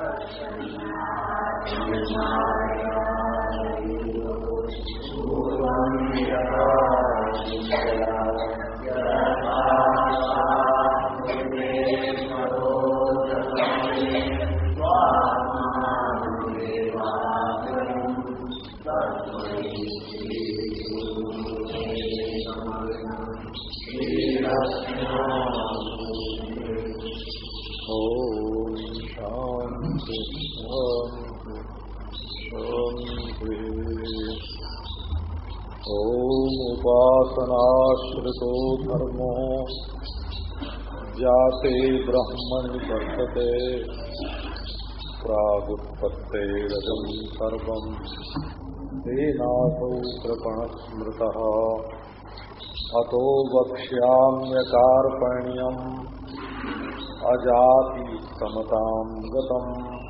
歌声响，春潮涌。उपासनाश्रितो धर्मो। जाते ब्रह्मणि वर्तते। प्रागुत्पत्तेरजम् सर्वम् तेनासौ कृपणः स्मृतः अतो वक्ष्याम्यकार्पण्यम्। अजाति समतां गतम्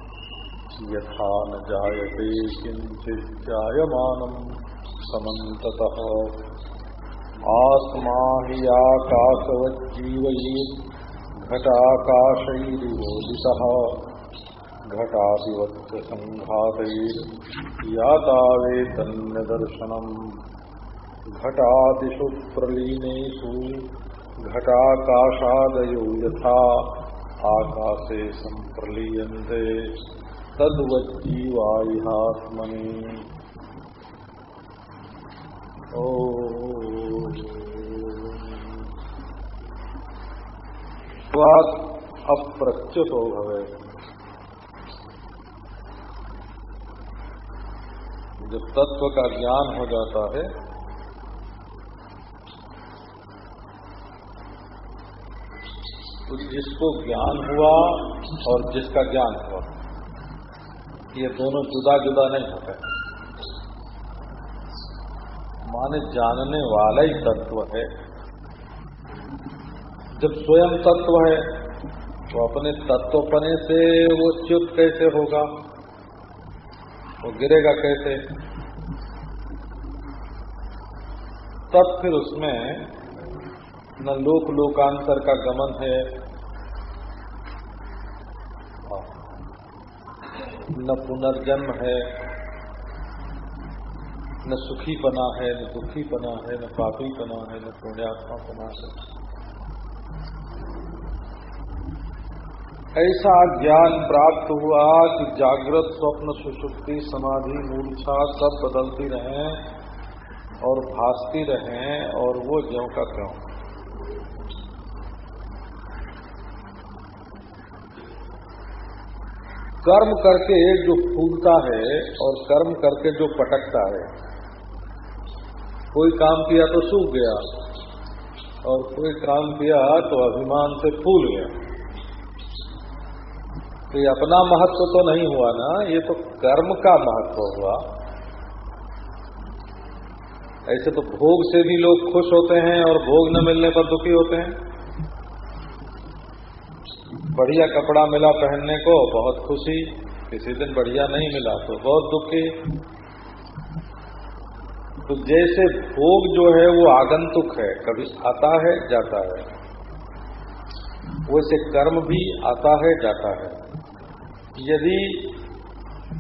यथा न जायते किञ्चिज्जायमानम् समन्ततः। आत्मा हि आकाशवज्जीवैः घटाकाशैरिवोदितः घटादिवच्च सङ्घातैर्यातावेतन्यदर्शनम् घटादिषु प्रलीनेषु घटाकाशादयो यथा आकाशे सम्प्रलीयन्ते तद्वज्जीवायहात्मनि स्वात् हो भवे। जब तत्व का ज्ञान हो जाता है तो जिसको ज्ञान हुआ और जिसका ज्ञान हुआ, ये दोनों जुदा जुदा नहीं होते। माने जानने वाला ही तत्व है। जब स्वयं तत्व है तो अपने तत्वपने से वो च्युत कैसे होगा? वो गिरेगा कैसे? तब फिर उसमें न लोक लोकांतर का गमन है, न पुनर्जन्म है, न सुखी पना है, न दुखी पना है, न पापी पना है, न पुण्यात्मा पना है। ऐसा ज्ञान प्राप्त हुआ कि जागृत स्वप्न सुषुप्ति समाधि, मूर्छा सब बदलती रहें और भासती रहें और वो ज्यों का क्यों कर्म करके जो फूलता है और कर्म करके जो पटकता है, कोई काम किया तो सूख गया और कोई काम किया तो अभिमान से फूल गया। तो ये अपना महत्व तो नहीं हुआ ना, ये तो कर्म का महत्व हुआ। ऐसे तो भोग से भी लोग खुश होते हैं और भोग न मिलने पर दुखी होते हैं। बढ़िया कपड़ा मिला पहनने को, बहुत खुशी, किसी दिन बढ़िया नहीं मिला तो बहुत दुखी। तो जैसे भोग जो है वो आगंतुक है, कभी आता है, जाता है। वैसे कर्म भी आता है, जाता है। यदि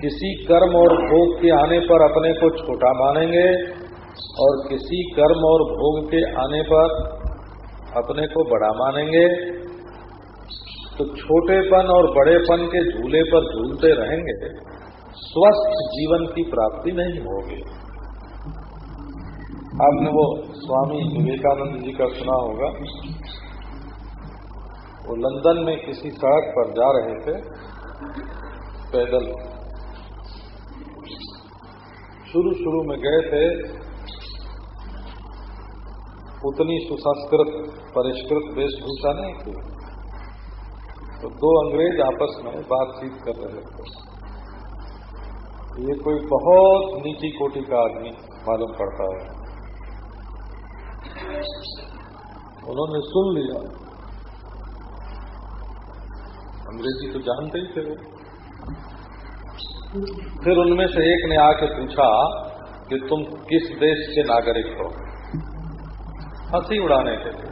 किसी कर्म और भोग के आने पर अपने को छोटा मानेंगे और किसी कर्म और भोग के आने पर अपने को बड़ा मानेंगे तो छोटेपन और बड़ेपन के झूले पर झूलते रहेंगे, स्वस्थ जीवन की प्राप्ति नहीं होगी। आपने वो स्वामी विवेकानंद जी का सुना होगा। वो लंदन में किसी सड़क पर जा रहे थे। पैदल। शुरू शुरू में गए थे। उतनी सुसंस्कृत, परिष्कृत वेशभूषा नहीं थी। तो दो अंग्रेज़ आपस में बातचीत कर रहे थे। ये कोई बहुत नीची कोटि का आदमी मालूम पड़ता है। उन्होंने सुन लिया। अंग्रेज़ी तो जानते ही थे वो। फिर उनमें से एक ने आके पूछा कि तुम किस देश के नागरिक हो? हँसी उड़ाने के लिए।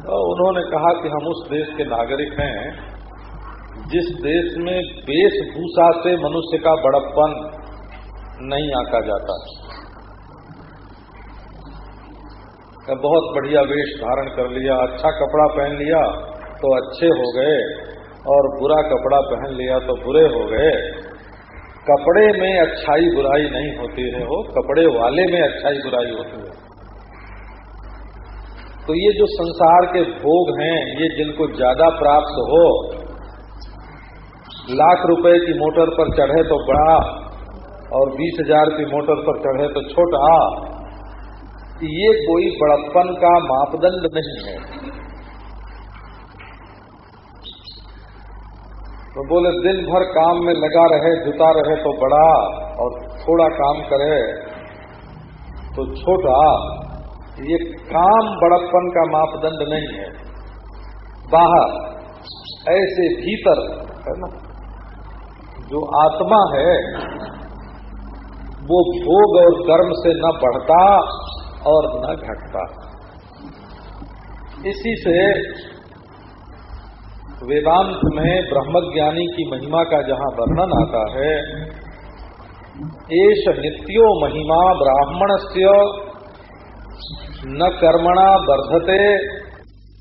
तो उन्होंने कहा कि हम उस देश के नागरिक हैं, जिस देश में वेशभूषा से मनुष्य का बड़प्पन नहीं आका जाता। बहुत बढ़िया वेश धारण कर लिया अच्छा कपड़ा पहन लिया तो अच्छे हो गए, और बुरा कपड़ा पहन लिया तो बुरे हो गए। कपड़े में अच्छाई बुराई नहीं होती है वो कपड़े वाले में अच्छाई बुराई होती है। तो ये जो संसार के भोग हैं, ये जिनको ज़्यादा प्राप्त हो, लाख रुपए की मोटर पर चढ़े तो बड़ा, और बीस हज़ार की मोटर पर चढ़े तो छोटा ये कोई बड़प्पन का मापदंड नहीं है। तो बोले, दिन भर काम में लगा रहे जुटा रहे तो बड़ा और थोड़ा काम करे तो छोटा। ये काम बड़प्पन का मापदंड नहीं है। बाहर, ऐसे भीतर, है ना, जो आत्मा है, वो भोग और कर्म से न बढ़ता और न घटता। इसी से वेदांत में ब्रह्मज्ञानी की महिमा का जहाँ वर्णन आता है एश नित्यो महिमा ब्राह्मण से न कर्मणा वर्धते।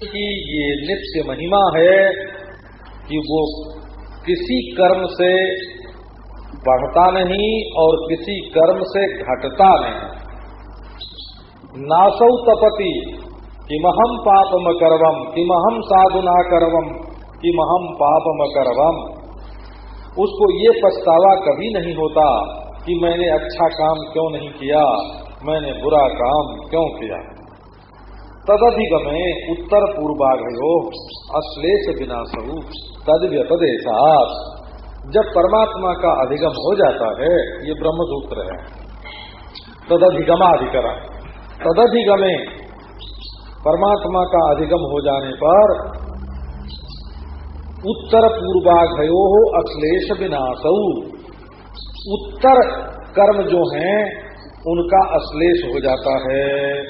कि ये नित्य महिमा है कि वो किसी कर्म से बढ़ता नहीं और किसी कर्म से घटता नहीं। नासौ तपति। किमहम पापम करवम किमहम साधुना करवम कि महम पापम करवम उसको ये पछतावा कभी नहीं होता कि मैंने अच्छा काम क्यों नहीं किया, मैंने बुरा काम क्यों किया। तदधिगमे उत्तर पूर्वाघयो अश्लेष बिना स्वरूप तद व्यपदेशात जब परमात्मा का अधिगम हो जाता है, ये ब्रह्म सूत्र है। तदधिगमाधिकरण। तदधिगमे परमात्मा का अधिगम हो जाने पर उत्तर पूर्वाघयो अश्लेष विनाशऊ उत्तर कर्म जो हैं, उनका अश्लेष हो जाता है।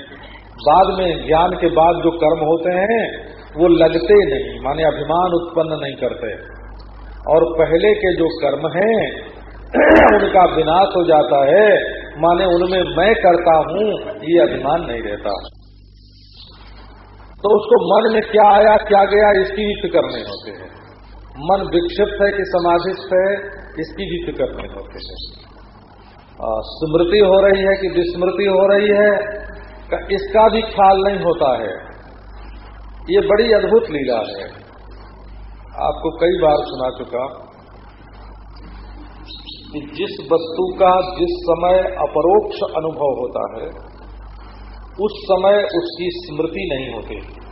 बाद में ज्ञान के बाद जो कर्म होते हैं, वो लगते नहीं, माने अभिमान उत्पन्न नहीं करते। और पहले के जो कर्म हैं, उनका विनाश हो जाता है। माने उनमें मैं करता हूँ, ये अभिमान नहीं रहता। तो उसको मन में क्या आया, क्या गया, इसकी भी फ़िक्र नहीं होते हैं। मन विक्षिप्त है कि समाधिस्थ है, इसकी भी फ़िक्र नहीं होती है। स्मृति हो रही है कि विस्मृति हो रही है इसका भी ख्याल नहीं होता है। ये बड़ी अद्भुत लीला है। आपको कई बार सुना चुका कि जिस वस्तु का जिस समय अपरोक्ष अनुभव होता है, उस समय उसकी स्मृति नहीं होती।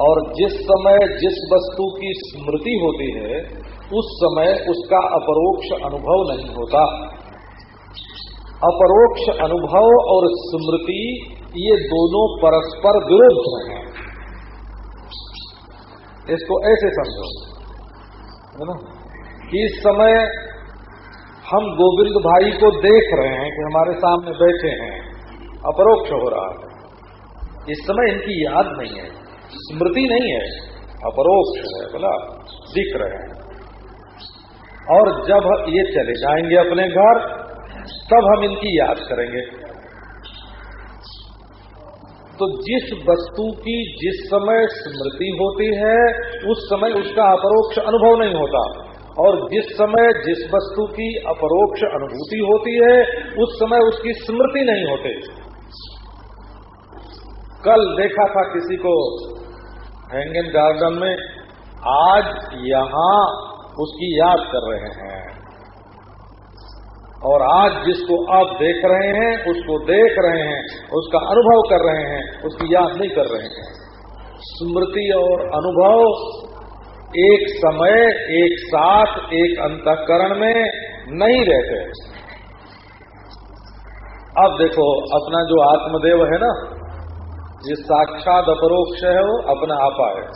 और जिस समय जिस वस्तु की स्मृति होती है, उस समय उसका अपरोक्ष अनुभव नहीं होता। अपरोक्ष अनुभव और स्मृति, ये दोनों परस्पर विरुद्ध हैं। इसको ऐसे समझो, है ना? कि इस समय हम गोविंद भाई को देख रहे हैं कि हमारे सामने बैठे हैं, अपरोक्ष हो रहा है। इस समय इनकी याद नहीं है, स्मृति नहीं है, अपरोक्ष है, बोला, दिख रहे हैं। और जब ये चले जाएँगे अपने घर, तब हम इनकी याद करेंगे। तो जिस वस्तु की जिस समय स्मृति होती है, उस समय उसका अपरोक्ष अनुभव नहीं होता। और जिस समय जिस वस्तु की अपरोक्ष अनुभूति होती है, उस समय उसकी स्मृति नहीं होती। कल देखा था किसी को हैंगन गार्डन में, आज यहाँ उसकी याद कर रहे हैं। और आज जिसको आप देख रहे हैं, उसको देख रहे हैं, उसका अनुभव कर रहे हैं, उसकी याद नहीं कर रहे हैं। स्मृति और अनुभव एक समय, एक साथ, एक अंतकरण में नहीं रहते। अब देखो, अपना जो आत्मदेव है ना, ये साक्षात अपरोक्ष है, वो अपना आपा है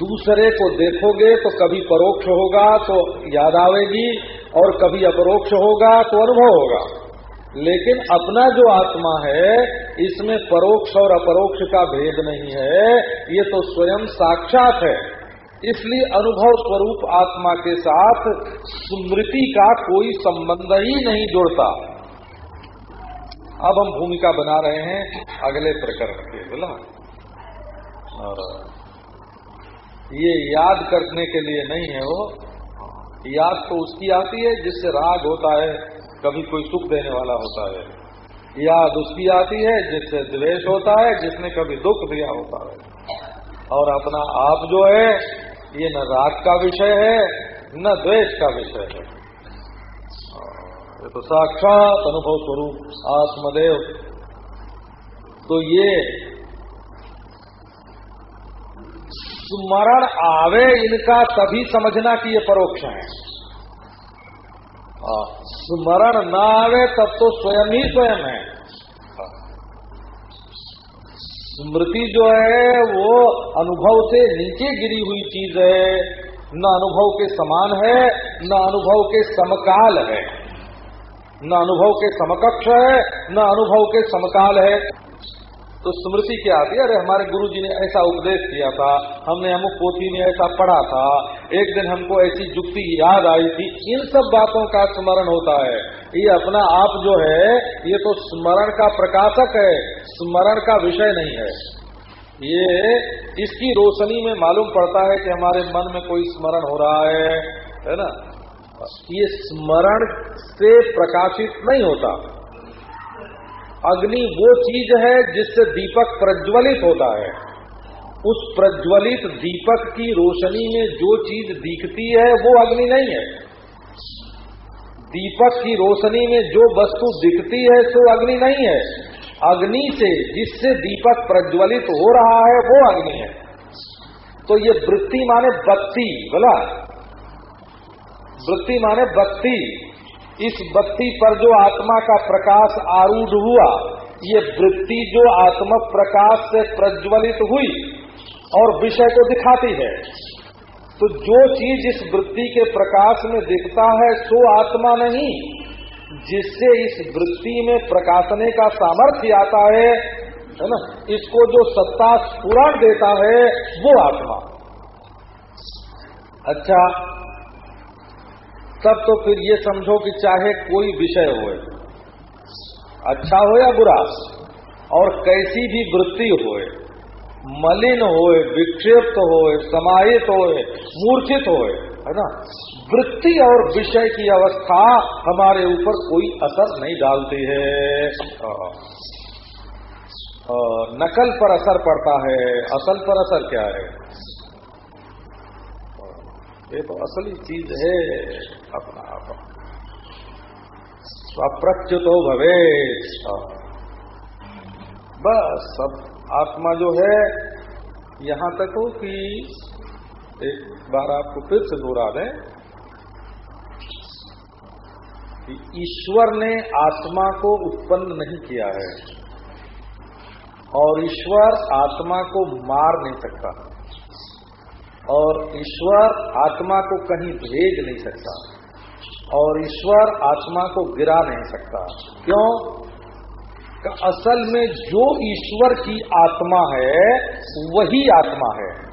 दूसरे को देखोगे तो कभी परोक्ष होगा तो याद आवेगी, और कभी अपरोक्ष होगा तो अनुभव होगा। लेकिन अपना जो आत्मा है, इसमें परोक्ष और अपरोक्ष का भेद नहीं है, ये तो स्वयं साक्षात है। इसलिए अनुभव स्वरूप आत्मा के साथ स्मृति का कोई संबंध ही नहीं जुड़ता। अब हम भूमिका बना रहे हैं अगले प्रकरण के, बोला। और ये याद करने के लिए नहीं है वो। याद तो उसकी आती है, जिससे राग होता है। कभी कोई सुख देने वाला होता है। याद उसकी आती है, जिससे द्वेष होता है, जिसने कभी दुख दिया होता है। और अपना आप जो है, ये न राग का विषय है, न द्वेष का विषय है। ये तो साक्षात अनुभव स्वरूप, आत्मदेव। तो ये स्मरण आवे इनका, तभी समझना कि ये परोक्ष है। स्मरण न आवे तब तो स्वयं ही स्वयं है स्मृति जो है वो अनुभव से नीचे गिरी हुई चीज़ है न अनुभव के समान है न अनुभव के समकाल है न अनुभव के समकक्ष है न अनुभव के समकाल है तो स्मृति क्या आती है अरे, हमारे गुरु जी ने ऐसा उपदेश किया था, हमने अमुक पोथी में ऐसा पढ़ा था। एक दिन हमको ऐसी जुक्ति याद आई थी इन सब बातों का स्मरण होता है। ये अपना आप जो है, ये तो स्मरण का प्रकाशक है, स्मरण का विषय नहीं है। ये इसकी रोशनी में मालूम पड़ता है कि हमारे मन में कोई स्मरण हो रहा है है ना? ये स्मरण से प्रकाशित नहीं होता। अग्नि वो चीज़ है जिससे दीपक प्रज्वलित होता है। उस प्रज्वलित दीपक की रोशनी में जो चीज़ दिखती है, वो अग्नि नहीं है। दीपक की रोशनी में जो वस्तु दिखती है सो अग्नि नहीं है। अग्नि से जिससे दीपक प्रज्वलित हो रहा है, वो अग्नि है। तो ये वृत्ति माने बत्ती, बोला? वृत्ति माने बत्ती। इस बत्ती पर जो आत्मा का प्रकाश आरूढ़ हुआ, ये वृत्ति जो आत्म प्रकाश से प्रज्वलित हुई और विषय को दिखाती है। तो जो चीज़ इस वृत्ति के प्रकाश में दिखता है, सो आत्मा नहीं। जिससे इस वृत्ति में प्रकाशने का सामर्थ्य आता है है ना, इसको जो सत्ता स्पुरण देता है, वो आत्मा। अच्छा तब तो फिर ये समझो कि चाहे कोई विषय हो अच्छा हो या बुरा, और कैसी भी वृत्ति होए, मलिन होए, विक्षिप्त होए, समाहित होए, मूर्छित होए, है ना? वृत्ति और विषय की अवस्था हमारे ऊपर कोई असर नहीं डालती है। नकल पर असर पड़ता है। असल पर असर क्या है? ये तो असली चीज़ है अपना आप। स्वप्रच्युतो भवे बस सब आत्मा जो है, यहाँ तक हो कि एक बार आपको फिर से दोहरा दें कि ईश्वर ने आत्मा को उत्पन्न नहीं किया है और ईश्वर आत्मा को मार नहीं सकता। और ईश्वर आत्मा को कहीं भेज नहीं सकता और ईश्वर आत्मा को गिरा नहीं सकता। क्यों? का असल में जो ईश्वर की आत्मा है, वही आत्मा है।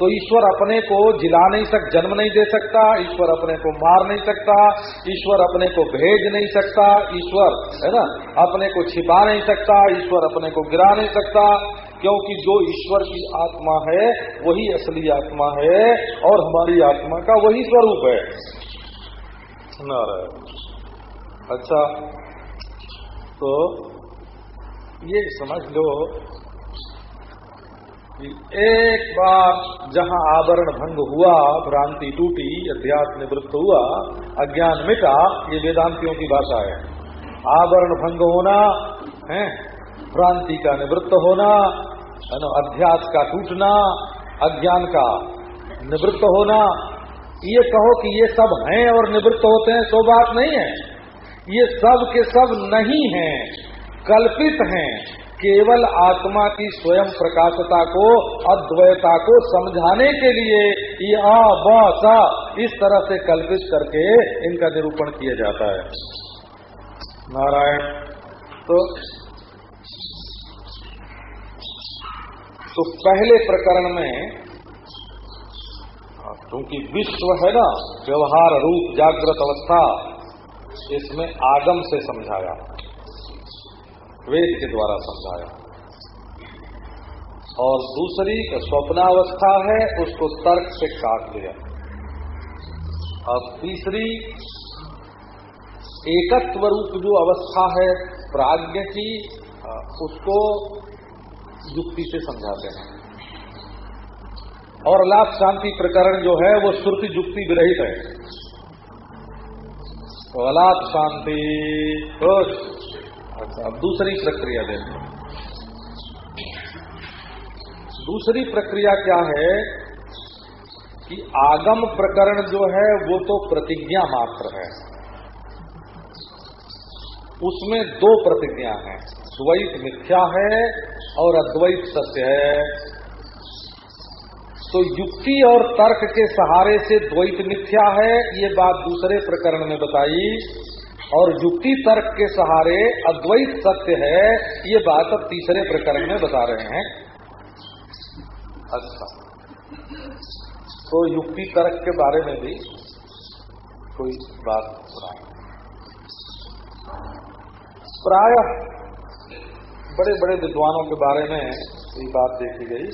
तो ईश्वर अपने को जिला नहीं सक, जन्म नहीं दे सकता, ईश्वर अपने को मार नहीं सकता, ईश्वर अपने को भेज नहीं सकता, ईश्वर, है ना? अपने को छिपा नहीं सकता, ईश्वर अपने को गिरा नहीं सकता। क्योंकि जो ईश्वर की आत्मा है, वही असली आत्मा है और हमारी आत्मा का वही स्वरूप है। नारायण। अच्छा तो ये समझ लो कि एक बार जहाँ आवरण भंग हुआ, भ्रांति टूटी अध्यास निवृत्त हुआ, अज्ञान मिटा, ये वेदांतियों की भाषा है। आवरण भंग होना, है, भ्रांति का निवृत्त होना है ना अध्यास का टूटना, अज्ञान का निवृत्त होना, ये कहो कि ये सब हैं और निवृत्त होते हैं तो बात नहीं है। ये सब के सब नहीं हैं, कल्पित हैं, केवल आत्मा की स्वयं प्रकाशता को, अद्वैता को समझाने के लिए ये आ सा, इस तरह से कल्पित करके इनका निरूपण किया जाता है। नारायण तो तो पहले प्रकरण में क्योंकि विश्व है ना, व्यवहार रूप जागृत अवस्था, इसमें आगम से समझाया। वेद के द्वारा समझाया। और दूसरी स्वप्नावस्था है, उसको तर्क से काट दिया। और तीसरी, एकत्व रूप जो अवस्था है, प्राज्ञ की उसको युक्ति से समझाते हैं। और लाभ शांति प्रकरण जो है, वो श्रुति युक्ति विरहित है। तो अलाप शांति खुश अच्छा अब दूसरी प्रक्रिया देखें। दूसरी प्रक्रिया क्या है कि आगम प्रकरण जो है, वो तो प्रतिज्ञा मात्र है। उसमें दो प्रतिज्ञा हैं। द्वैत मिथ्या है और अद्वैत सत्य है। तो युक्ति और तर्क के सहारे से द्वैत मिथ्या है, ये बात दूसरे प्रकरण में बताई। और युक्ति तर्क के सहारे अद्वैत सत्य है, ये बात अब तीसरे प्रकरण में बता रहे हैं। अच्छा। तो युक्ति तर्क के बारे में भी कोई बात प्राय बड़े बड़े विद्वानों के बारे में ये बात देखी गई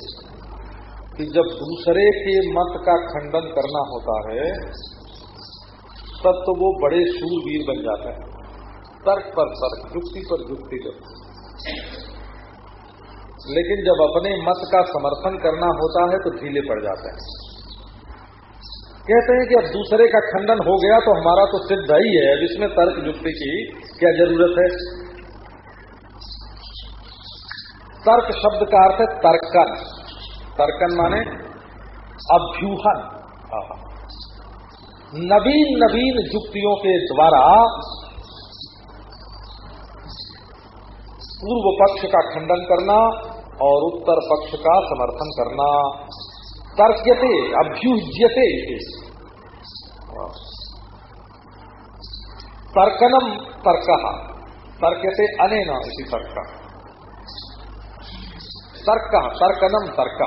कि जब दूसरे के मत का खंडन करना होता है, तब तो वो बड़े सूरवीर बन जाते हैं। तर्क पर तर्क, युक्ति पर युक्ति जब लेकिन जब अपने मत का समर्थन करना होता है तो ढीले पड़ जाते हैं। कहते हैं कि अब दूसरे का खंडन हो गया तो हमारा तो सिद्ध ही है। अब इसमें तर्क, युक्ति की क्या ज़रूरत है? तर्क शब्द का अर्थ है तर्कन। तर्कन माने अभ्यूहन। नवीन नवीन युक्तियों के द्वारा पूर्व पक्ष का खंडन करना और उत्तर पक्ष का समर्थन करना। तर्क्यते अभ्युज्यते तर्कनम तर्क। तर्क्यते अनेन इसी तर्क। तर्क, तर्कनम तर्क।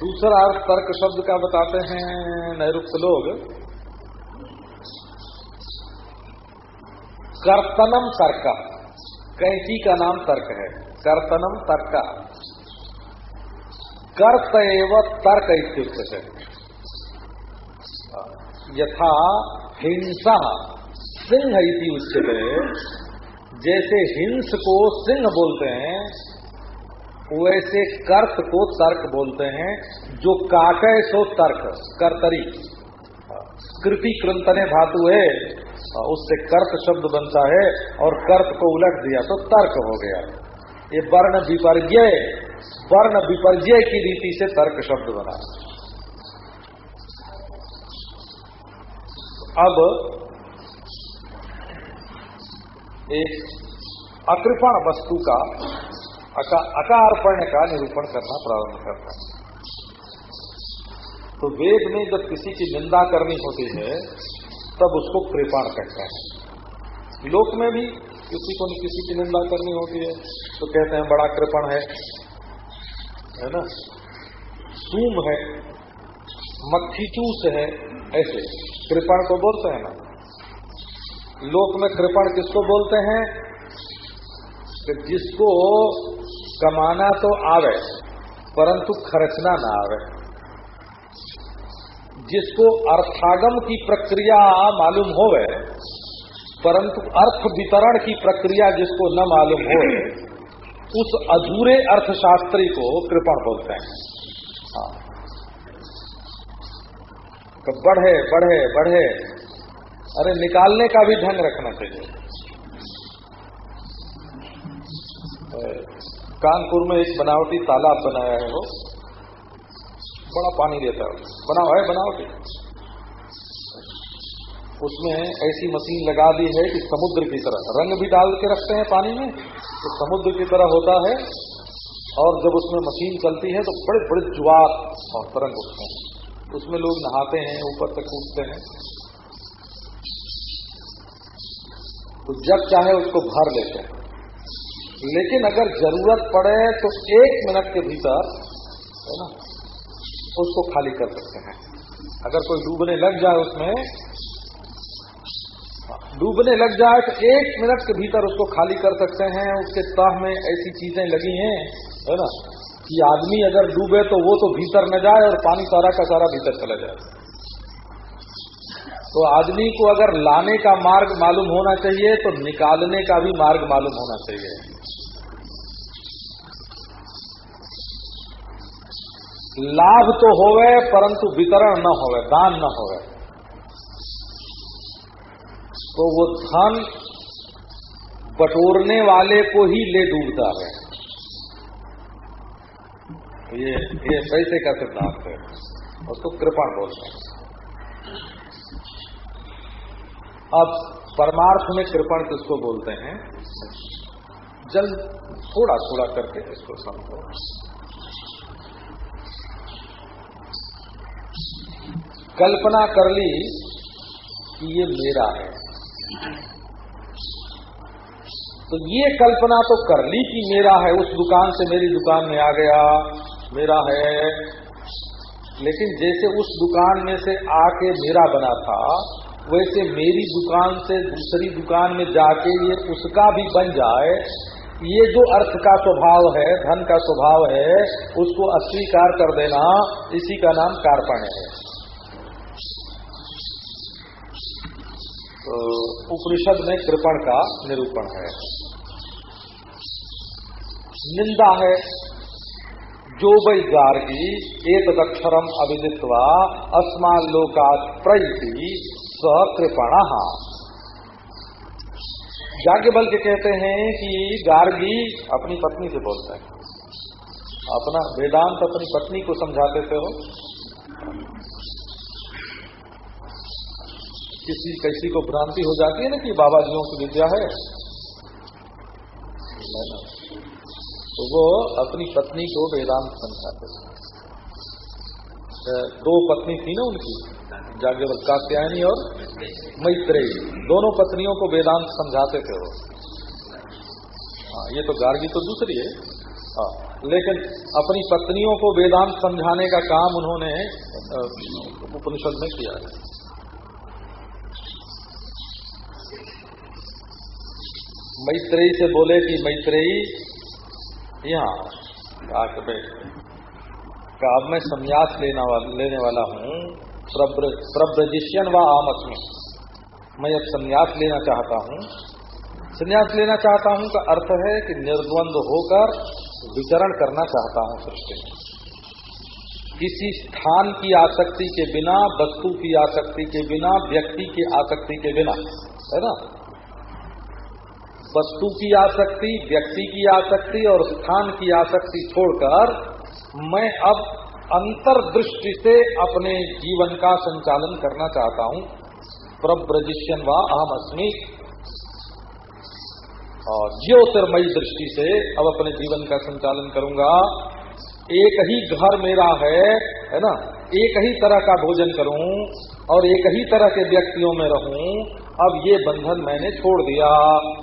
दूसरा अर्थ, तर्क शब्द का बताते हैं नैरुक्त लोग। कर्तनम तर्क। कैंची का नाम तर्क है। कर्तनम तर्क। कर्त एवं तर्क इत्युक्त है। यथा हिंसा, सिंह इति उच्चते जैसे हिंस को सिंह बोलते हैं, वैसे कर्त को तर्क बोलते हैं, जो काटे सो तर्क, कर्तरी। कृति कृंतने धातु है, उससे कर्त शब्द बनता है, और कर्त को उलट दिया तो तर्क हो गया। ये वर्ण विपर्य वर्ण विपर्य की रीति से तर्क शब्द बना। अब एक अकृपण वस्तु का अकार्पण्य का निरूपण करना प्रारंभ करता है। तो वेद में जब किसी की निंदा करनी होती है, तब उसको कृपाण कहते हैं। लोक में भी किसी को किसी की निंदा करनी होती है तो कहते हैं, बड़ा कृपण है। है ना? सूम है, मक्खी चूस है, ऐसे। कृपण को बोलते हैं ना। लोक में कृपण किसको बोलते हैं? कि जिसको कमाना तो आवे, परंतु खर्चना ना आवे। जिसको अर्थागम की प्रक्रिया मालूम होवे, परंतु अर्थ वितरण की प्रक्रिया जिसको न मालूम हो उस अधूरे अर्थशास्त्री को कृपण बोलते हैं। हाँ। तो बढ़े बढ़े बढ़े। अरे निकालने का भी ढंग रखना चाहिए। कानपुर में एक बनावटी तालाब बनाया है वो। बड़ा पानी देता है। बनाओ, है बनावटी? उसमें ऐसी मशीन लगा दी है कि समुद्र की तरह। रंग भी डाल के रखते हैं पानी में तो समुद्र की तरह होता है। और जब उसमें मशीन चलती है तो बड़े बड़े ज्वार और तरंग उठते हैं। उसमें लोग नहाते हैं, ऊपर तक कूदते हैं। तो जब चाहे उसको भर लेते हैं। लेकिन अगर ज़रूरत पड़े तो एक मिनट के भीतर, है ना, उसको खाली कर सकते हैं। अगर कोई डूबने लग जाए उसमें, डूबने लग जाए तो एक मिनट के भीतर उसको खाली कर सकते हैं। उसके तह में ऐसी चीज़ें लगी हैं, है ना, कि आदमी अगर डूबे तो वो तो भीतर न जाए और पानी सारा का सारा भीतर चला जाए। तो आदमी को अगर लाने का मार्ग मालूम होना चाहिए तो निकालने का भी मार्ग मालूम होना चाहिए। लाभ तो होवे, परंतु वितरण न होवे, दान न होवे। तो वो धन बटोरने वाले को ही ले डूबता है। ये ये पैसे का सिद्धांत है? उसको कृपण बोलते हैं। अब परमार्थ में कृपण किसको बोलते हैं? जल थोड़ा थोड़ा करके इसको समझो। कल्पना कर ली कि ये मेरा है। तो ये कल्पना तो कर ली कि मेरा है, उस दुकान से मेरी दुकान में आ गया, मेरा है। लेकिन जैसे उस दुकान में से आके मेरा बना था वैसे मेरी दुकान से दूसरी दुकान में जाके ये उसका भी बन जाए, ये जो अर्थ का स्वभाव है, धन का स्वभाव है, उसको अस्वीकार कर देना, इसी का नाम कार्पण है। तो उपनिषद में कृपण का निरूपण है। निंदा है। जो वही गार्गी एक दक्षरम अभिदित्वा अस्मान लोकात प्रयति सकृपण। बल के कहते हैं कि गार्गी अपनी पत्नी से बोलता है। अपना वेदांत अपनी पत्नी को समझाते थे हो किसी कैसी को भ्रांति हो जाती है ना कि बाबा जियों की विद्या है। तो वो अपनी पत्नी को वेदांत समझाते थे। दो पत्नी थी ना उनकी जाग्ञवल कात्यायनी और मैत्रेयी। दोनों पत्नियों को वेदांत समझाते थे वो। हाँ ये तो गार्गी तो दूसरी है। हाँ लेकिन अपनी पत्नियों को वेदांत समझाने का काम उन्होंने उपनिषद में किया है। मैत्रेयी से बोले कि मैत्रेयी, यहाँ, आके बैठ। का अब मैं संन्यास लेना लेने वाला हूँ प्रब्रजिशियन व आमस्मी। मैं अब संन्यास लेना चाहता हूँ। संन्यास लेना चाहता हूँ का अर्थ है कि निर्द्वंद होकर विचरण करना चाहता हूँ सृष्टि। किसी स्थान की आसक्ति के बिना, वस्तु की आसक्ति के बिना, व्यक्ति की आसक्ति के बिना, है ना? वस्तु की आसक्ति, व्यक्ति की आसक्ति और स्थान की आसक्ति छोड़कर मैं अब अंतर्दृष्टि से अपने जीवन का संचालन करना चाहता हूँ। प्रब्रजिष्यन व अहम अस्मी और ज्योतिर्मयी दृष्टि से अब अपने जीवन का संचालन करूँगा। एक ही घर मेरा है है ना? एक ही तरह का भोजन करूँ और एक ही तरह के व्यक्तियों में रहूँ। अब ये बंधन मैंने छोड़ दिया।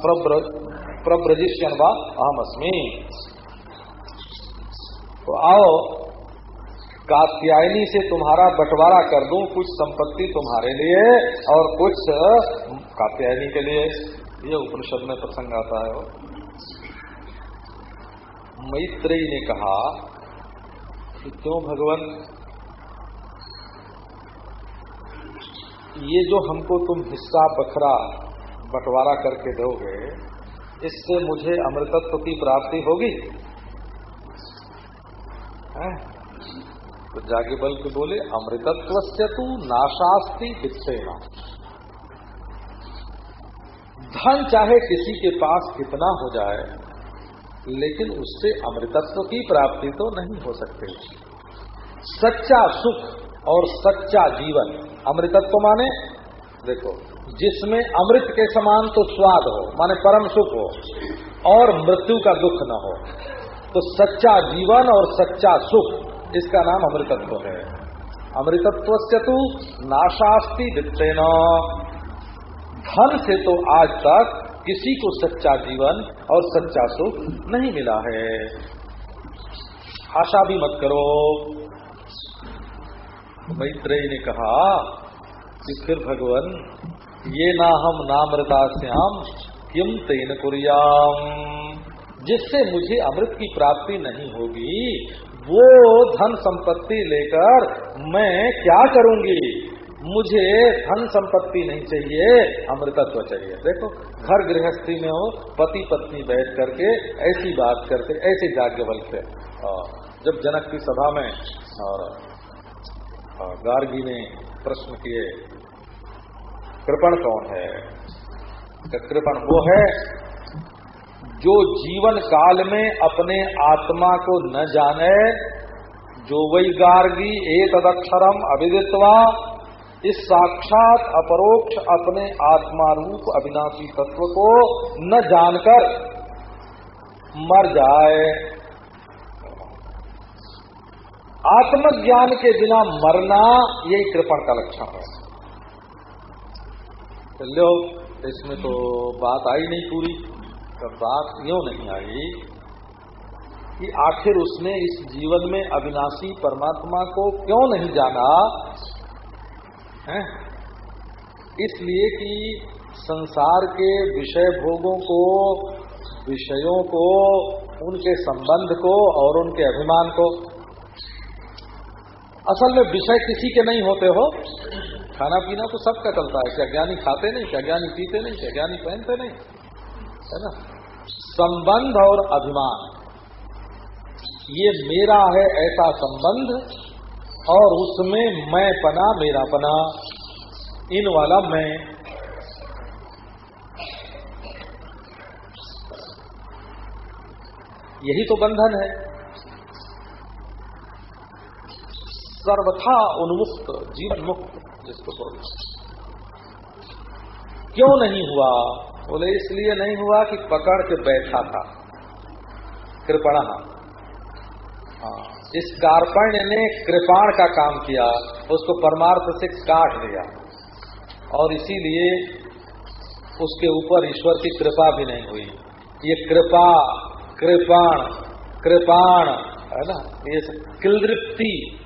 प्रब्र प्रब्रजिष्यन व अहम अस्मी तो आओ, कात्यायनी से तुम्हारा बंटवारा कर दूँ, कुछ संपत्ति तुम्हारे लिए और कुछ कात्यायनी के लिए। ये उपनिषद में प्रसंग आता है मैत्रेयी ने कहा कि क्यों भगवान, ये जो हमको तुम हिस्सा, बखरा, बंटवारा करके दोगे, इससे मुझे अमृतत्व की प्राप्ति होगी? है? तो जागे बल के बोले अमृतत्व से तू नाशास्ती वित्सेना धन चाहे किसी के पास कितना हो जाए, लेकिन उससे अमृतत्व की प्राप्ति तो नहीं हो सकती। सच्चा सुख और सच्चा जीवन, अमृतत्व माने, देखो, जिसमें अमृत के समान तो स्वाद हो, माने परम सुख हो, और मृत्यु का दुख न हो। तो सच्चा जीवन और सच्चा सुख, इसका नाम अमृतत्व है। अमृतत्व से तो नाशास्ती वित्तेन। धन से तो आज तक किसी को सच्चा जीवन और सच्चा सुख नहीं मिला है। आशा भी मत करो। मैत्रेय ने कहा कि फिर भगवान, ये ना हम नामृता श्याम किम तेन कुरियाम। जिससे मुझे अमृत की प्राप्ति नहीं होगी, वो धन संपत्ति लेकर मैं क्या करूँगी? मुझे धन संपत्ति नहीं चाहिए अमृतत्व चाहिए। देखो, घर गृहस्थी में हो, पति पत्नी बैठ करके ऐसी बात करते, ऐसे जाग्ञवल थे जब जनक की सभा में और गार्गी ने प्रश्न किए, कृपण कौन है? कृपण वो है जो जीवन काल में अपने आत्मा को न जाने, जो वही गार्गी एक अक्षरम अविदित्वा, इस साक्षात अपरोक्ष अपने आत्मा रूप अविनाशी तत्व को न जानकर मर जाए। आत्मज्ञान के बिना मरना, यही कृपण का लक्षण है। लो इसमें तो बात आई नहीं पूरी। तो बात क्यों नहीं आई कि आखिर उसने इस जीवन में अविनाशी परमात्मा को क्यों नहीं जाना? है? इसलिए कि संसार के विषय भोगों को, विषयों को, उनके संबंध को और उनके अभिमान को। असल में विषय किसी के नहीं होते हो। खाना पीना तो सबका चलता है। क्या ज्ञानी खाते नहीं? क्या ज्ञानी पीते नहीं? क्या ज्ञानी पहनते नहीं? है ना? संबंध और अभिमान। ये मेरा है ऐसा संबंध, और उसमें मैं पना, मेरा पना। इन वाला मैं। यही तो बंधन है। सर्वथा उन्मुक्त, जीवन मुक्त, जिसको बोल क्यों नहीं हुआ? बोले, इसलिए नहीं हुआ कि पकड़ के बैठा था। कृपणा। हाँ इस कार्पण्य ने कृपाण का काम किया, उसको परमार्थ से काट दिया। और इसीलिए उसके ऊपर ईश्वर की कृपा भी नहीं हुई। ये कृपा, कृपाण कृपाण, है ना? ये किलदृप्ति।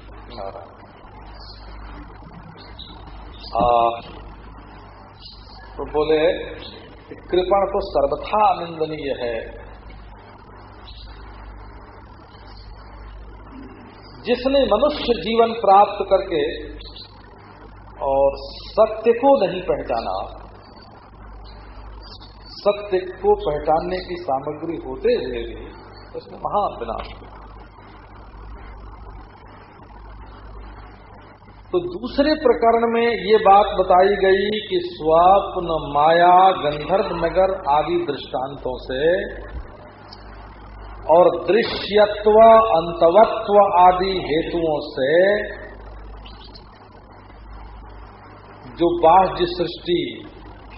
तो बोले कृपण तो सर्वथा निंदनीय है। जिसने मनुष्य जीवन प्राप्त करके और सत्य को नहीं पहचाना, सत्य को पहचानने की सामग्री होते हुए भी उसने महान विनाश तो दूसरे प्रकरण में ये बात बताई गई कि स्वप्न माया गंधर्व नगर आदि दृष्टांतों से और दृश्यत्व, अंतवत्व आदि हेतुओं से जो बाह्य सृष्टि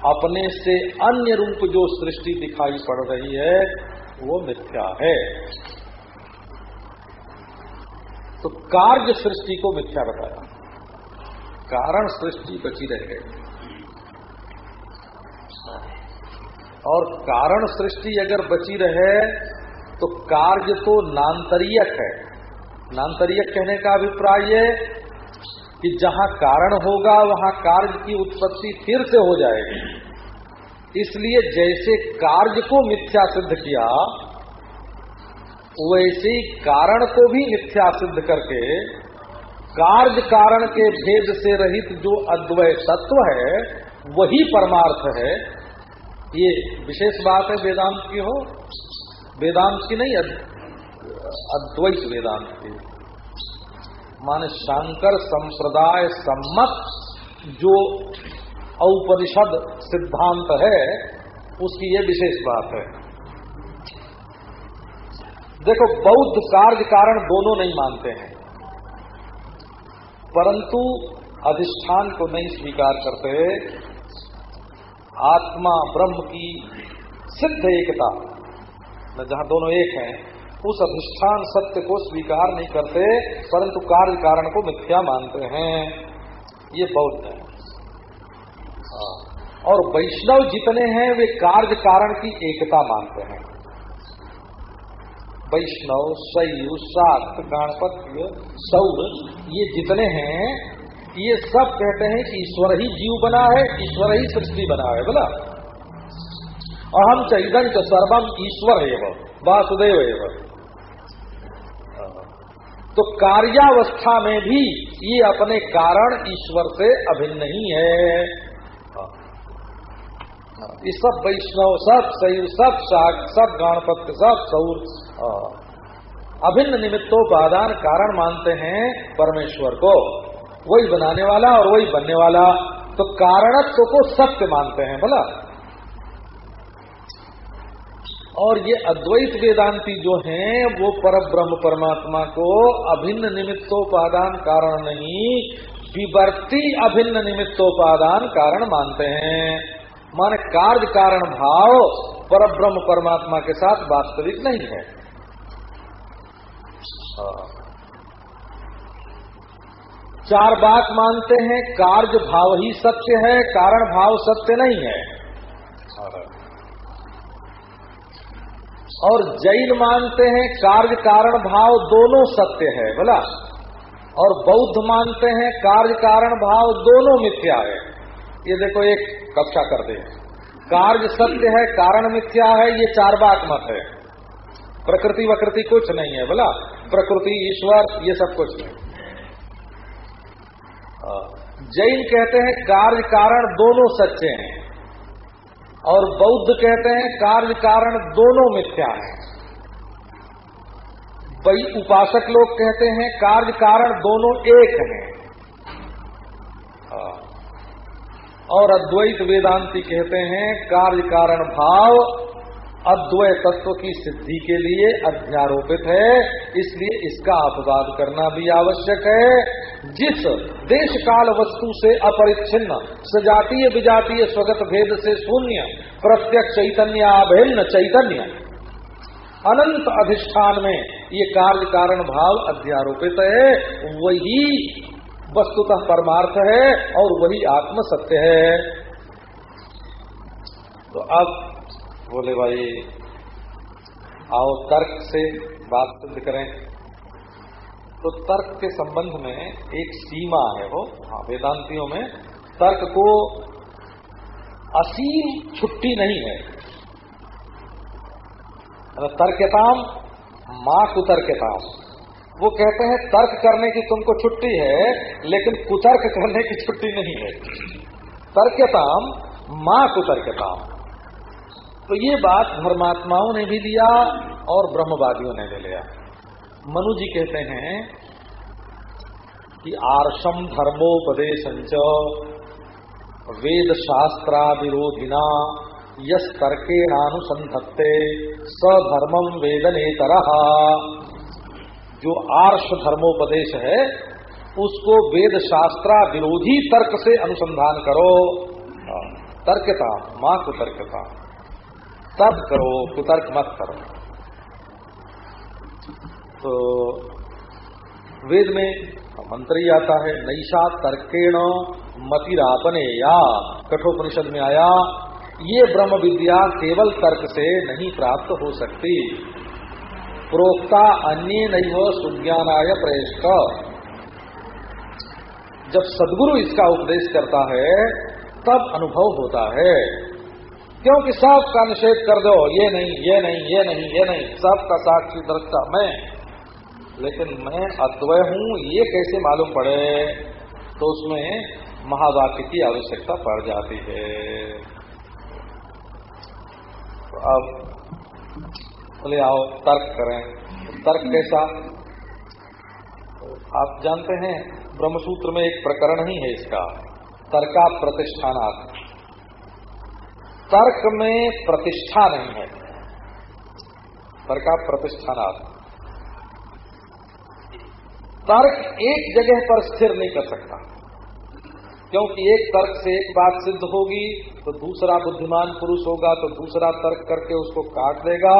अपने से अन्य रूप जो सृष्टि दिखाई पड़ रही है, वो मिथ्या है। तो कार्य सृष्टि को मिथ्या बताया। कारण सृष्टि बची रह। गई और कारण सृष्टि अगर बची रहे तो कार्य तो नान्तरीयक है। नान्तरीयक कहने का अभिप्राय ये कि जहाँ कारण होगा, वहाँ कार्य की उत्पत्ति फिर से हो जाएगी। इसलिए जैसे कार्य को मिथ्या सिद्ध किया, वैसे ही कारण को भी मिथ्या सिद्ध करके कार्य कारण के भेद से रहित जो अद्वय तत्व है, वही परमार्थ है। ये विशेष बात है वेदांत की हो। वेदांत की नहीं अद्वैत वेदांत की। मान शंकर संप्रदाय सम्मत जो औपनिषद सिद्धांत है, उसकी ये विशेष बात है। देखो, बौद्ध कार्य कारण दोनों नहीं मानते हैं। परंतु अधिष्ठान को नहीं स्वीकार करते, आत्मा ब्रह्म की सिद्ध एकता जहाँ दोनों एक हैं, उस अधिष्ठान सत्य को स्वीकार नहीं करते, परंतु कार्य कारण को मिथ्या मानते हैं। ये बौद्ध है। हाँ। और वैष्णव जितने हैं, वे कार्य कारण की एकता मानते हैं। वैष्णव शैव शाक्त गणपत्य, सौर, ये जितने हैं, ये सब कहते हैं कि ईश्वर ही जीव बना है, ईश्वर ही सृष्टि बना है, बोला। अहम चैदन च सर्वम ईश्वर एवं, वासुदेव एवं। तो कार्यावस्था में भी ये अपने कारण ईश्वर से अभिन्न ही है। ये सब वैष्णव, सब शैव सब शाक सब गणपत्य, सब सौर अभिन्न निमित्तोपादान कारण मानते हैं परमेश्वर को। वही बनाने वाला और वही बनने वाला तो कारणत्व को सत्य मानते हैं, बोला। और ये अद्वैत वेदांती जो हैं, वो पर ब्रह्म परमात्मा को अभिन्न निमित्तोपादान कारण नहीं, विवर्ती अभिन्न निमित्तोपादान कारण मानते हैं। माने कार्य कारण भाव पर ब्रह्म परमात्मा के साथ वास्तविक नहीं है। चार बात मानते हैं, कार्य भाव ही सत्य है, कारण भाव सत्य नहीं है। और जैन मानते हैं, कार्य कारण भाव दोनों सत्य है, बोला। और बौद्ध मानते हैं, कार्य कारण भाव दोनों मिथ्या है। ये देखो, एक कक्षा कर दे कार्य सत्य है, कारण मिथ्या है, ये चार बात मत है। प्रकृति वकृति कुछ नहीं है, बोला। प्रकृति, ईश्वर, ये सब कुछ नहीं। जैन कहते हैं कार्य कारण दोनों सच्चे हैं, और बौद्ध कहते हैं कार्य कारण दोनों मिथ्या है। वही उपासक लोग कहते हैं कार्य कारण दोनों एक हैं। और अद्वैत वेदांती कहते हैं कार्य कारण भाव अद्वय तत्व की सिद्धि के लिए अध्यारोपित है, इसलिए इसका अपवाद करना भी आवश्यक है। जिस देश काल वस्तु से अपरिच्छिन्न, सजातीय विजातीय स्वगत भेद से शून्य, प्रत्यक्ष चैतन्य अभिन्न चैतन्य, अनंत अधिष्ठान में ये कार्य कारण भाव अध्यारोपित है, वही वस्तुतः परमार्थ है और वही आत्म सत्य है। तो अब बोले, भाई, आओ तर्क से बात सिद्ध करें। तो तर्क के संबंध में एक सीमा है वो हाँ वेदांतियों में तर्क को असीम छुट्टी नहीं है। तर्कताम, माँ कुतर्कताम। वो कहते हैं, तर्क करने की तुमको छुट्टी है, लेकिन कुतर्क करने की छुट्टी नहीं है। तर्कताम, माँ कुतर्कताम। तो ये बात धर्मात्माओं ने भी लिया और ब्रह्मवादियों ने भी लिया। मनु जी कहते हैं कि आर्षम धर्मोपदेश वेद शास्त्रा विरोधिना यस तर्केणानुसंधत्ते स धर्मम वेदने तरह जो आर्ष धर्मोपदेश है, उसको वेद शास्त्रा विरोधी तर्क से अनुसंधान करो। तर्कता, माँ को तर्कता। तब करो, कुतर्क मत करो। तो वेद में मंत्र ही आता है नैशा तर्केण मतिरापने या कठोपनिषद में आया, ये ब्रह्म विद्या केवल तर्क से नहीं प्राप्त हो सकती। प्रोक्ता अन्य नहीं हो सुज्ञानाय प्रयष्ट जब सदगुरु इसका उपदेश करता है, तब अनुभव होता है। क्योंकि सब का निषेध कर दो, ये नहीं ये नहीं ये नहीं ये नहीं। सबका साक्षी दृष्टा मैं। लेकिन मैं अद्वय हूँ, ये कैसे मालूम पड़े? तो उसमें महावाक्य की आवश्यकता पड़ जाती है। तो अब बोले आओ, तर्क करें। तर्क कैसा? आप जानते हैं, ब्रह्मसूत्र में एक प्रकरण ही है इसका। तर्का प्रतिष्ठानात्म तर्क में प्रतिष्ठा नहीं है। तर्क प्रतिष्ठानात्मक तर्क एक जगह पर स्थिर नहीं कर सकता। क्योंकि एक तर्क से एक बात सिद्ध होगी तो दूसरा बुद्धिमान पुरुष होगा तो दूसरा तर्क करके उसको काट देगा।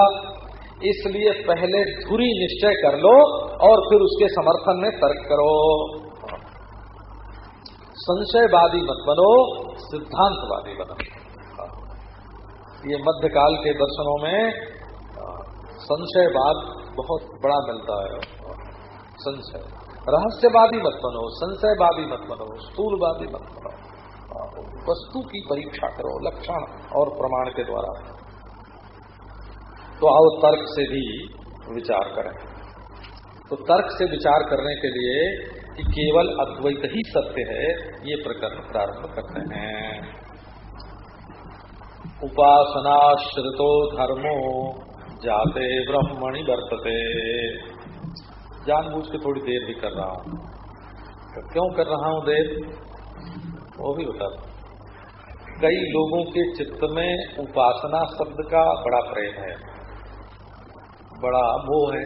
इसलिए पहले धुरी निश्चय कर लो और फिर उसके समर्थन में तर्क करो। संशयवादी मत बनो, सिद्धांतवादी बनो। ये मध्यकाल के दर्शनों में संशयवाद बहुत बड़ा मिलता है। संशय। रहस्यवादी मत बनो, संशयवादी मत बनो, स्थूलवादी मत बनो। वस्तु की परीक्षा करो, लक्षण और प्रमाण के द्वारा। तो आओ तर्क से भी विचार करें। तो तर्क से विचार करने के लिए कि केवल अद्वैत ही सत्य है, ये प्रकरण प्रारंभ करते हैं। उपासनाश्रितो धर्मो जाते ब्रह्मणि वर्तते। जानबूझ के थोड़ी देर भी कर रहा हूँ। तो क्यों कर रहा हूँ देर? वो भी बता कई लोगों के चित्त में उपासना शब्द का बड़ा प्रेम है। बड़ा मोह है।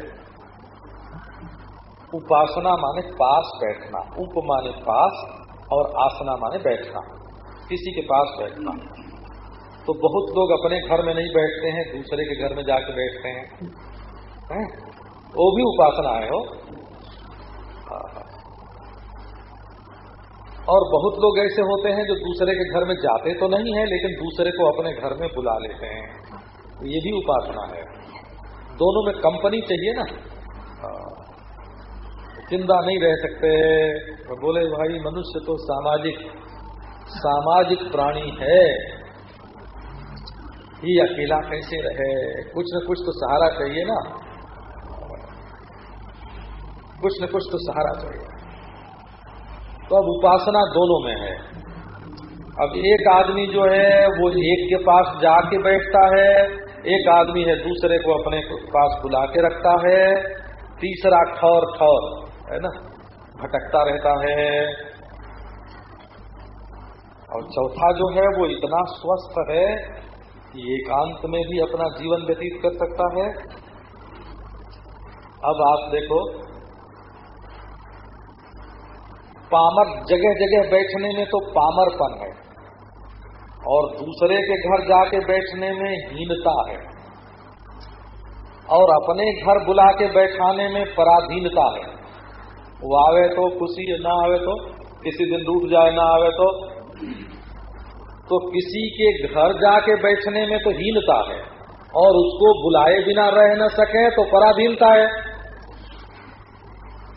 उपासना माने पास बैठना, उप माने पास और आसना माने बैठना, किसी के पास बैठना। तो बहुत लोग अपने घर में नहीं बैठते हैं, दूसरे के घर में जाके बैठते हैं। है? वो भी उपासना है, हो? और बहुत लोग ऐसे होते हैं जो दूसरे के घर में जाते तो नहीं है, लेकिन दूसरे को अपने घर में बुला लेते हैं। ये भी उपासना है। दोनों में कंपनी चाहिए ना। चिंता नहीं रह सकते। बोले, भाई, मनुष्य तो सामाजिक सामाजिक प्राणी है। ही अकेला कैसे रहे? कुछ न कुछ तो सहारा चाहिए ना। कुछ न कुछ तो सहारा चाहिए। तो अब उपासना दोनों में है। अब एक आदमी जो है, वो एक के पास जाके बैठता है, एक आदमी है दूसरे को अपने पास बुला के रखता है, तीसरा ठौर ठौर है ना, भटकता रहता है। और चौथा जो है, वो इतना स्वस्थ है एकांत में भी अपना जीवन व्यतीत कर सकता है। अब आप देखो, पामर जगह जगह बैठने में तो पामरपन है और दूसरे के घर जाके बैठने में हीनता है और अपने घर बुला के बैठाने में पराधीनता है। वो आवे तो खुशी, ना आवे तो किसी दिन डूट जाए, ना आवे तो तो किसी के घर जाके बैठने में तो हीनता है और उसको बुलाए बिना रह न सके तो पराधीनता है।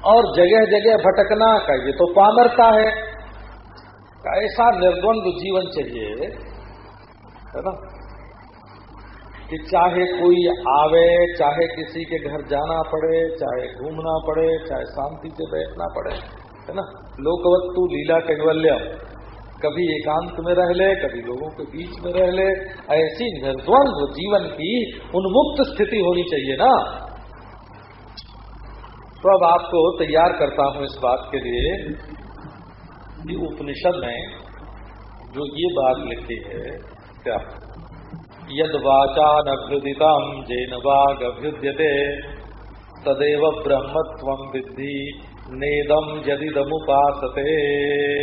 और जगह जगह भटकना का ये तो पामरता है। ऐसा निर्द्वंद जीवन चाहिए, है ना? कि चाहे कोई आवे, चाहे किसी के घर जाना पड़े, चाहे घूमना पड़े, चाहे शांति से बैठना पड़े, है ना? लोकवत्तु लीला कैवल्य कभी एकांत में रह ले, कभी लोगों के बीच में रह ले। ऐसी निर्द्वंद जीवन की उन्मुक्त स्थिति होनी चाहिए ना। तो अब आपको तैयार करता हूँ इस बात के लिए कि उपनिषद में जो ये बात लिखी है, क्या? यद वाचानभ्युदितम जैन वाग अभ्युद्यते तदेव ब्रह्मत्व विद्धि नेदम यदिदमुपासते।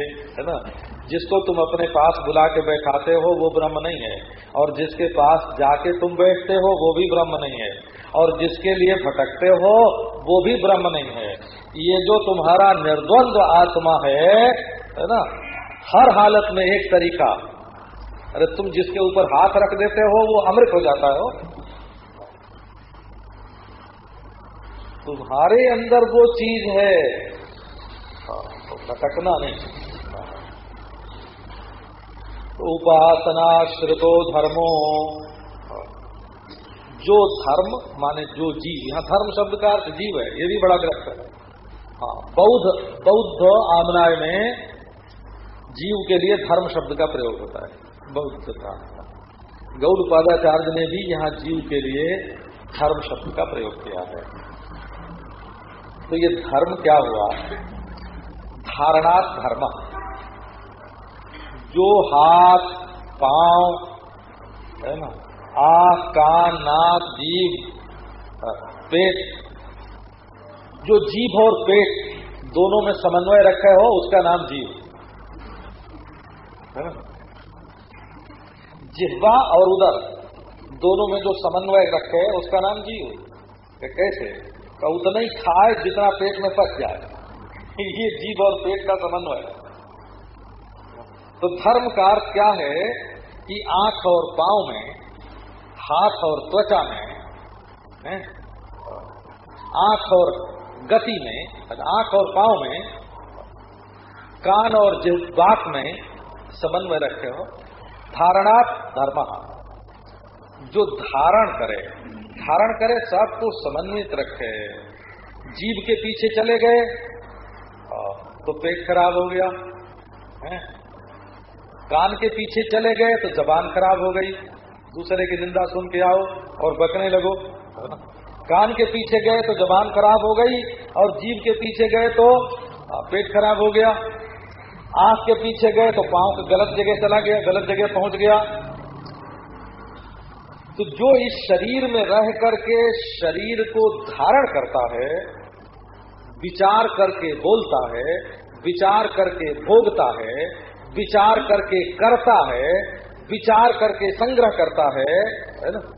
है ना? जिसको तुम अपने पास बुला के बैठाते हो वो ब्रह्म नहीं है। और जिसके पास जाके तुम बैठते हो वो भी ब्रह्म नहीं है। और जिसके लिए भटकते हो वो भी ब्रह्म नहीं है। ये जो तुम्हारा निर्द्वंद आत्मा है है ना? हर हालत में एक तरीका। अरे तुम जिसके ऊपर हाथ रख देते हो वो अमृत हो जाता है तुम्हारे अंदर वो चीज़ है। हाँ, तो भटकना नहीं। उपासना श्रुतो धर्मो। जो धर्म, माने जो जीव, यहाँ धर्म शब्द का अर्थ जीव है, ये भी बड़ा ग्रस्त है। हाँ बौद्ध बौद्ध आमनाय में जीव के लिए धर्म शब्द का प्रयोग होता है, बौद्ध का। गौड़ पादाचार्य ने भी यहाँ जीव के लिए धर्म शब्द का प्रयोग किया है। तो ये धर्म क्या हुआ? धारणात् धर्म। जो हाथ, पाँव, है ना? आख, कान, नाक जीव पेट, जो जीभ और पेट दोनों में समन्वय रखे हो, उसका नाम जीव है ना? जिह्वा और उदर दोनों में जो समन्वय रखे है उसका नाम जीव कैसे? उतना ही खाए जितना पेट में पच जाए। ये जीव और पेट का समन्वय। तो धर्म का अर्थ क्या है कि आँख और पाँव में, हाथ और त्वचा में आँख और गति में आँख और पाँव में, कान और बात में समन्वय रखे हो धारणा धर्म। जो धारण करे धारण करे, सबको समन्वित रखे। जीव के पीछे चले गए तो पेट खराब हो गया, है? कान के पीछे चले गए तो जबान खराब हो गई। दूसरे की निंदा सुन के आओ और बकने लगो। कान के पीछे गए तो जबान खराब हो गई और जीव के पीछे गए तो पेट खराब हो गया। आँख के पीछे गए तो पाँव गलत जगह चला गया, गलत जगह पहुँच गया। तो जो इस शरीर में रह करके शरीर को धारण करता है, विचार करके बोलता है, विचार करके भोगता है विचार करके करता है, विचार करके संग्रह करता है है ना?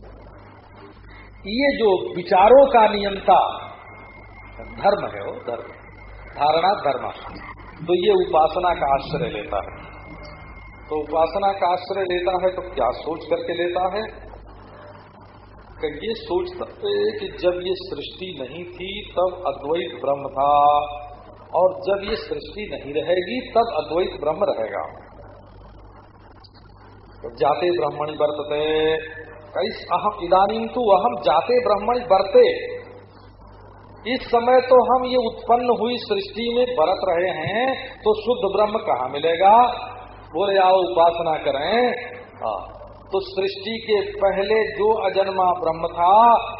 ये जो विचारों का नियंता धर्म है वो, धर्म। धारणा धर्म। तो ये उपासना का आश्रय लेता है। तो उपासना का आश्रय लेता है तो क्या सोच करके लेता है? कि ये सोचता है कि जब ये सृष्टि नहीं थी, तब अद्वैत ब्रह्म था। और जब ये सृष्टि नहीं रहेगी तब अद्वैत ब्रह्म रहेगा। तो जाते ब्रह्मणि बरतते अहम इदानी तो अहम जाते ब्रह्मणि बरते इस समय तो हम ये उत्पन्न हुई सृष्टि में बरत रहे हैं तो शुद्ध ब्रह्म कहाँ मिलेगा? बोले आओ उपासना करें। आ, तो सृष्टि के पहले जो अजन्मा ब्रह्म था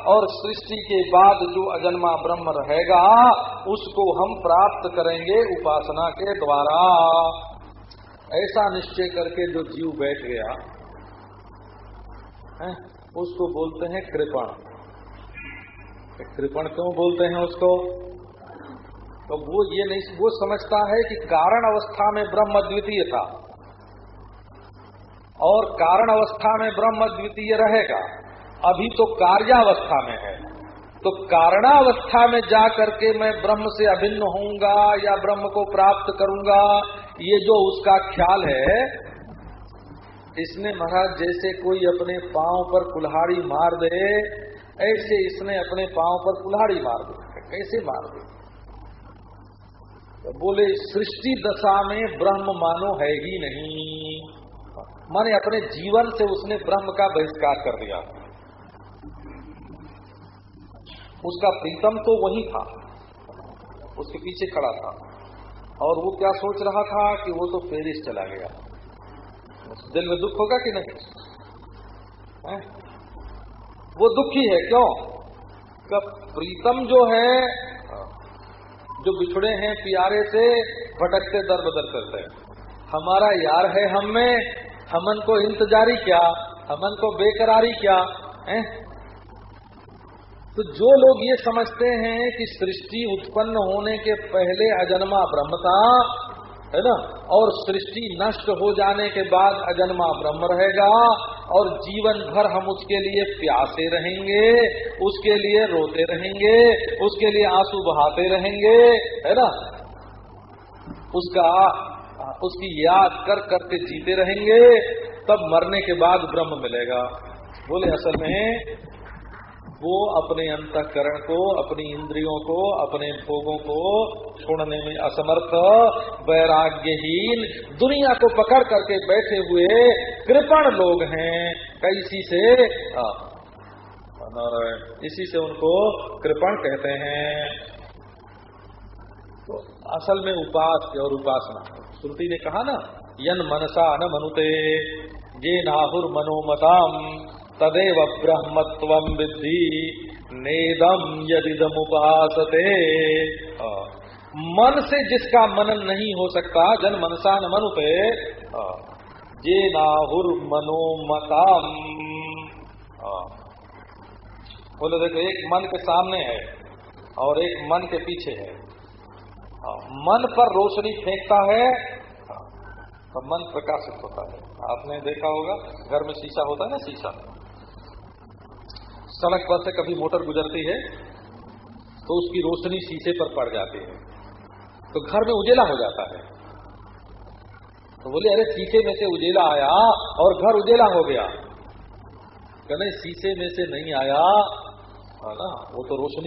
और सृष्टि के बाद जो अजन्मा ब्रह्म रहेगा, उसको हम प्राप्त करेंगे उपासना के द्वारा। ऐसा निश्चय करके जो जीव बैठ गया, है, उसको बोलते हैं कृपण। कृपण क्यों बोलते हैं उसको? तो वो ये नहीं, वो समझता है कि कारण अवस्था में ब्रह्म द्वितीय था। और कारण अवस्था में ब्रह्म द्वितीय रहेगा। अभी तो कार्यावस्था में है। तो कारणावस्था में जा करके मैं ब्रह्म से अभिन्न होऊँगा या ब्रह्म को प्राप्त करूँगा, ये जो उसका ख्याल है, इसने महाराज जैसे कोई अपने पाँव पर कुल्हाड़ी मार दे, ऐसे इसने अपने पाँव पर कुल्हाड़ी मार दे। कैसे मार दे? तो बोले, सृष्टि दशा में ब्रह्म मानो है ही नहीं। माने अपने जीवन से उसने ब्रह्म का बहिष्कार कर दिया। उसका प्रीतम तो वही था। उसके पीछे खड़ा था। और वो क्या सोच रहा था कि वो तो पेरिस चला गया। दिल में दुख होगा कि नहीं? है? वो दुखी है, क्यों? कब प्रीतम जो है, जो बिछड़े हैं, प्यारे से भटकते दर बदर करते हमारा यार है हम में। हमन को इंतजारी क्या, हमन को बेकरारी क्या, है? तो जो लोग ये समझते हैं कि सृष्टि उत्पन्न होने के पहले अजन्मा ब्रह्म था, है ना? और सृष्टि नष्ट हो जाने के बाद अजन्मा ब्रह्म रहेगा, और जीवन भर हम उसके लिए प्यासे रहेंगे, उसके लिए रोते रहेंगे, उसके लिए आँसू बहाते रहेंगे, है ना? उसका उसकी याद कर करके जीते रहेंगे, तब मरने के बाद ब्रह्म मिलेगा। बोले, असल में वो अपने अंतकरण को, अपनी इंद्रियों को, अपने भोगों को छोड़ने में असमर्थ, वैराग्यहीन, दुनिया को पकड़ करके बैठे हुए कृपण लोग हैं। कैसी से इसी से उनको कृपण कहते हैं। तो असल में उपास और उपासना श्रुति ने कहा ना, यन मनसा न मनुते, ये नाहुर मनोमताम तदेव ब्रह्मत्व विद्धि, नेदम उपासते मन से जिसका मनन नहीं हो सकता, जन मनसा न मनुते ये नाहुर मनोमताम बोले देखो, एक मन के सामने है और एक मन के पीछे है। मन पर रोशनी फेंकता है तो मन प्रकाशित होता है। आपने देखा होगा, घर में शीशा होता है ना, शीशा। सड़क पर से कभी मोटर गुजरती है तो उसकी रोशनी शीशे पर पड़ जाती है। तो घर में उजेला हो जाता है। तो बोले, अरे, शीशे में से उजेला आया और घर उजेला हो गया। कहने शीशे में से नहीं आया। है ना, वो तो रोशनी